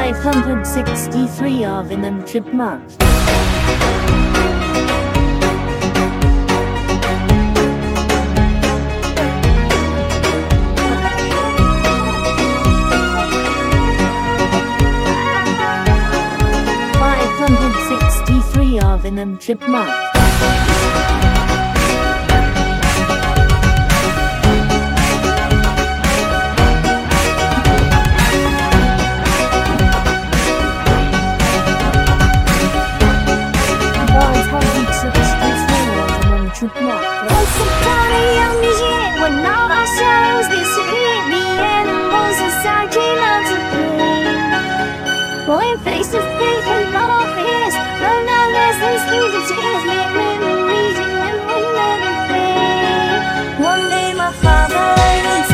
563 of in. Five hundred sixty-three of chipmunks. Once upon a when all our shadows disappeared, the animals inside came to play. Going face to face with fears, memories and. One day my father he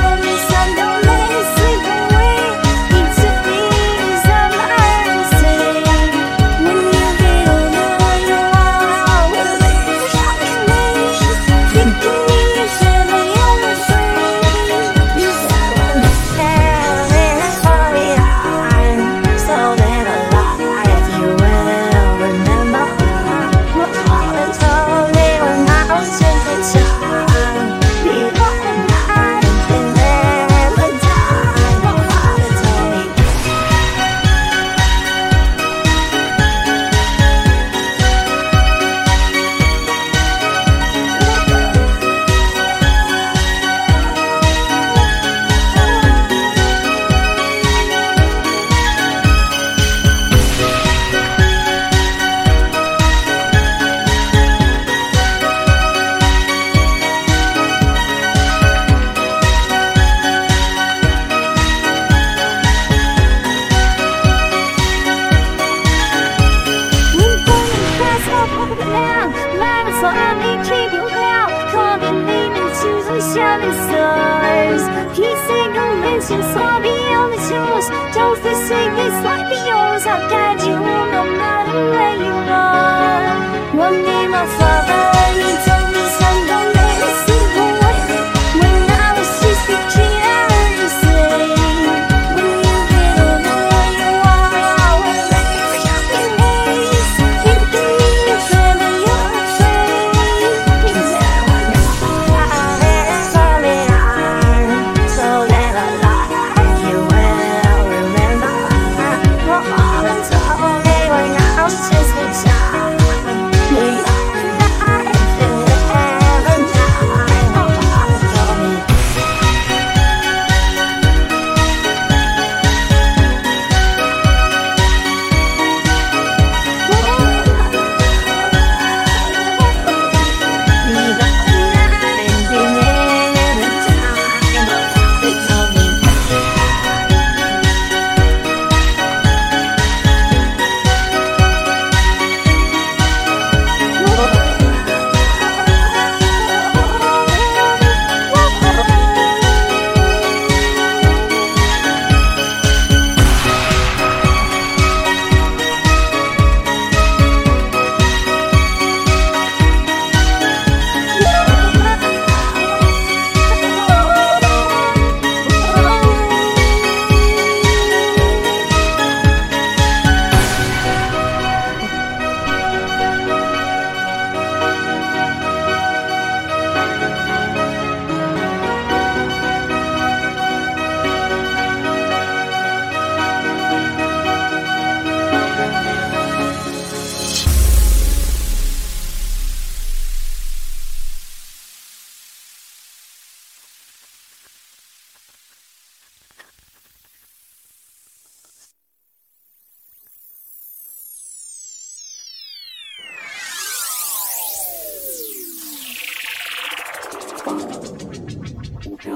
stars. Peace signal mentions far beyond the shores. Don't forsake this life be yours. I'll guide you no matter where you are.